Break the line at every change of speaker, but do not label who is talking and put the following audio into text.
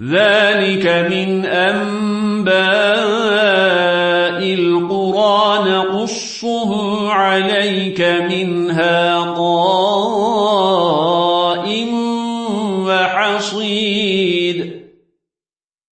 ذلك من أنباء القرى نقصه عليك منها قائم وحصيد.